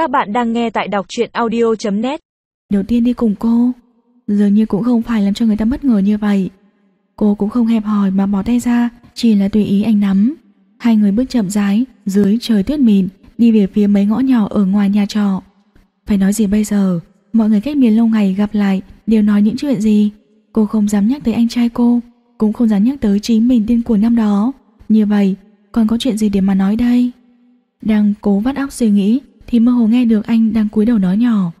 Các bạn đang nghe tại đọc truyện audio.net Đầu tiên đi cùng cô. Dường như cũng không phải làm cho người ta bất ngờ như vậy. Cô cũng không hẹp hòi mà bỏ tay ra, Chỉ là tùy ý anh nắm Hai người bước chậm rãi, Dưới trời tuyết mịn, Đi về phía mấy ngõ nhỏ ở ngoài nhà trọ. Phải nói gì bây giờ, Mọi người cách biệt lâu ngày gặp lại, Đều nói những chuyện gì? Cô không dám nhắc tới anh trai cô, Cũng không dám nhắc tới chính mình tên của năm đó. Như vậy, còn có chuyện gì để mà nói đây? Đang cố vắt óc suy nghĩ thì mơ hồ nghe được anh đang cúi đầu nói nhỏ.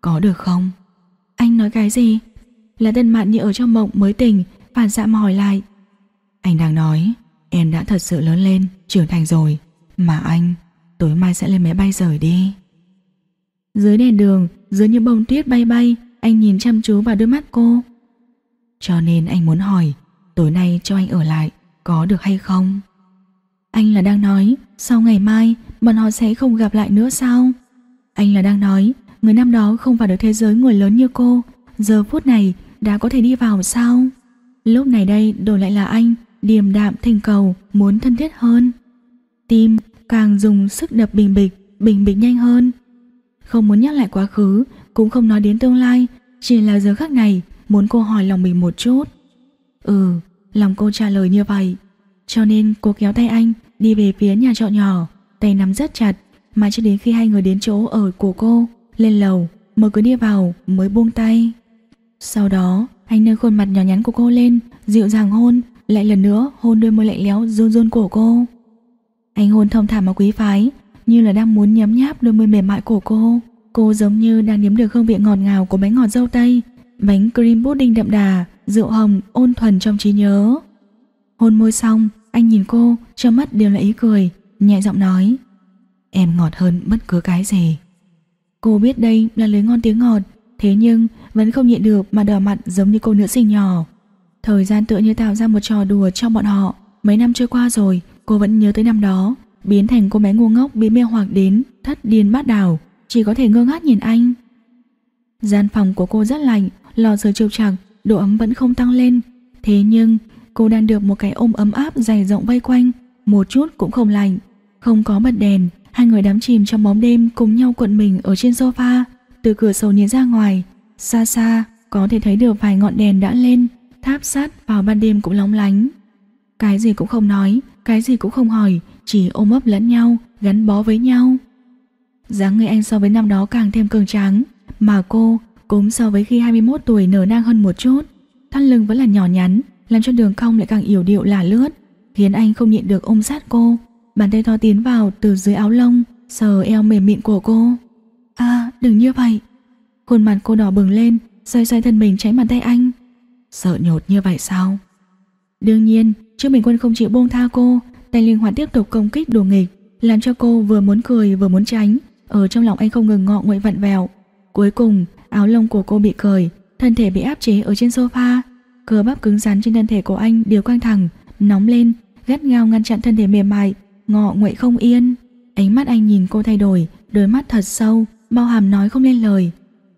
Có được không? Anh nói cái gì? Là tân mạn như ở trong mộng mới tỉnh Phản xạ mà hỏi lại. Anh đang nói Em đã thật sự lớn lên, trưởng thành rồi. Mà anh, tối mai sẽ lên máy bay rời đi. Dưới đèn đường Dưới những bông tuyết bay bay Anh nhìn chăm chú vào đôi mắt cô. Cho nên anh muốn hỏi Tối nay cho anh ở lại Có được hay không? Anh là đang nói Sau ngày mai bọn họ sẽ không gặp lại nữa sao? Anh là đang nói, Người năm đó không vào được thế giới người lớn như cô. Giờ phút này, đã có thể đi vào sao? Lúc này đây, đổi lại là anh, Điềm đạm thành cầu, Muốn thân thiết hơn. Tim càng dùng sức đập bình bịch Bình bịch nhanh hơn. Không muốn nhắc lại quá khứ, Cũng không nói đến tương lai, Chỉ là giờ khắc này, Muốn cô hỏi lòng mình một chút. Ừ Lòng cô trả lời như vậy. Cho nên cô kéo tay anh, Đi về phía nhà trọ nhỏ. Tay nắm rất chặt, Mà cho đến khi hai người đến chỗ ở của cô, Lên lầu, Mở cửa đi vào, mới buông tay. Sau đó, anh nâng khuôn mặt nhỏ nhắn của cô lên, Dịu dàng hôn, Lại lần nữa hôn đôi môi lạnh lẽo run run của cô. Anh hôn thông thả mà quý phái, Như là đang muốn nhấm nháp đôi môi mềm mại của cô. Cô giống như đang nếm được hương vị ngọt ngào của bánh ngọt dâu tây, Bánh cream pudding đậm đà, Rượu hồng, ôn thuần trong trí nhớ. Hôn môi xong, Anh nhìn cô Trong mắt đều là ý cười Nhẹ giọng nói, Em ngọt hơn bất cứ cái gì. Cô biết đây là lời ngon tiếng ngọt, Thế nhưng vẫn không nhịn được mà đỏ mặt giống như cô nữ sinh nhỏ. Thời gian tựa như tạo ra một trò đùa cho bọn họ. Mấy năm trôi qua rồi, Cô vẫn nhớ tới năm đó, Biến thành cô bé ngu ngốc, bị mê hoặc đến Thất điên bát đảo. Chỉ có thể ngơ ngác nhìn anh. Gian phòng của cô rất lạnh, Lò sưởi trục trặc Độ ấm vẫn không tăng lên. Thế nhưng, cô đang được một cái ôm ấm áp dày rộng vây quanh, Một chút cũng không lạnh. Không có bật đèn. Hai người đắm chìm trong bóng đêm cùng nhau cuộn mình ở trên sofa. Từ cửa sổ nhìn ra ngoài, Xa xa có thể thấy được vài ngọn đèn đã lên, Tháp sát vào ban đêm cũng lóng lánh. Cái gì cũng không nói, Cái gì cũng không hỏi, Chỉ ôm ấp lẫn nhau, Gắn bó với nhau. Dáng người anh so với năm đó càng thêm cường tráng, Mà cô cũng so với khi 21 tuổi nở nang hơn một chút. Thắt lưng vẫn là nhỏ nhắn, Làm cho đường cong lại càng yểu điệu là lướt, Khiến anh không nhịn được ôm sát cô. Bàn tay to tiến vào từ dưới áo lông, Sờ eo mềm mịn của cô. À đừng như vậy. Khuôn mặt cô đỏ bừng lên, Xoay xoay thân mình tránh bàn tay anh. Sợ nhột như vậy sao? Đương nhiên, Trương Bình Quân không chịu buông tha cô. Tay linh hoạt tiếp tục công kích đùa nghịch, Làm cho cô vừa muốn cười vừa muốn tránh. Ở trong lòng anh không ngừng ngọ nguậy vặn vẹo. Cuối cùng, áo lông của cô bị cởi, Thân thể bị áp chế ở trên sofa. Cơ bắp cứng rắn trên thân thể của anh đều căng thẳng, Nóng lên, Gắt gao ngăn chặn thân thể mềm mại. Ngọ nguậy không yên. Ánh mắt anh nhìn cô thay đổi Đôi mắt thật sâu Bao hàm nói không lên lời.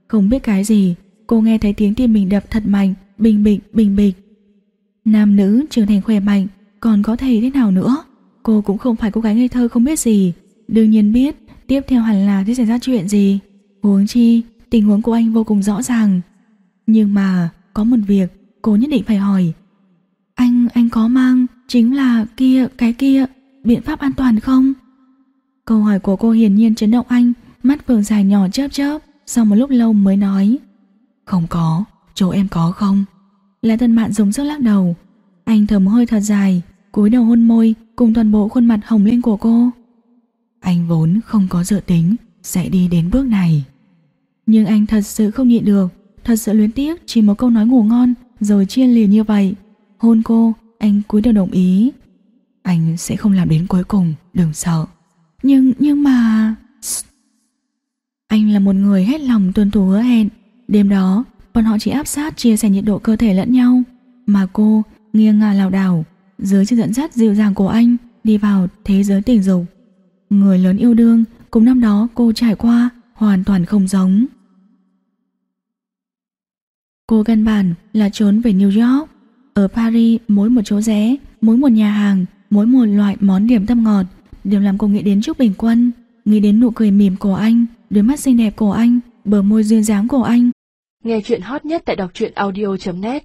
Không biết cái gì Cô nghe thấy tiếng tim mình đập thật mạnh Bình bịch bình bịch. Nam nữ trưởng thành khỏe mạnh Còn có thể thế nào nữa? Cô cũng không phải cô gái ngây thơ không biết gì. Đương nhiên biết Tiếp theo hẳn là sẽ xảy ra chuyện gì. Huống chi tình huống của anh vô cùng rõ ràng. Nhưng mà Có một việc cô nhất định phải hỏi. Anh, anh có mang Chính là kia, cái kia. Biện pháp an toàn không? Câu hỏi của cô hiển nhiên chấn động anh. Mắt vừa dài nhỏ chớp chớp Sau một lúc lâu mới nói. Không có, chỗ em có không? Lã tân mạn giống sức lắc đầu. Anh thở một hơi thật dài cúi đầu hôn môi cùng toàn bộ khuôn mặt hồng lên của cô. Anh vốn không có dự tính Sẽ đi đến bước này. Nhưng anh thật sự không nhịn được Thật sự luyến tiếc chỉ một câu nói ngủ ngon Rồi chia liền như vậy. Hôn cô, anh cúi đầu đồng ý. Anh sẽ không làm đến cuối cùng Đừng sợ. Nhưng, nhưng mà Anh là một người hết lòng tuân thủ hứa hẹn. Đêm đó Bọn họ chỉ áp sát chia sẻ nhiệt độ cơ thể lẫn nhau. Mà cô nghiêng ngả lảo đảo Dưới sự dẫn dắt dịu dàng của anh Đi vào thế giới tình dục. Người lớn yêu đương Cùng năm đó cô trải qua Hoàn toàn không giống. Cô căn bản là trốn về New York. Ở Paris mỗi một chỗ rẽ Mỗi một nhà hàng Mỗi một loại món điểm tâm ngọt Đều làm cô nghĩ đến Trúc Bình Quân nghĩ đến nụ cười mỉm của anh, đôi mắt xinh đẹp của anh, bờ môi duyên dáng của anh. Nghe chuyện hot nhất tại đọc truyện audio.net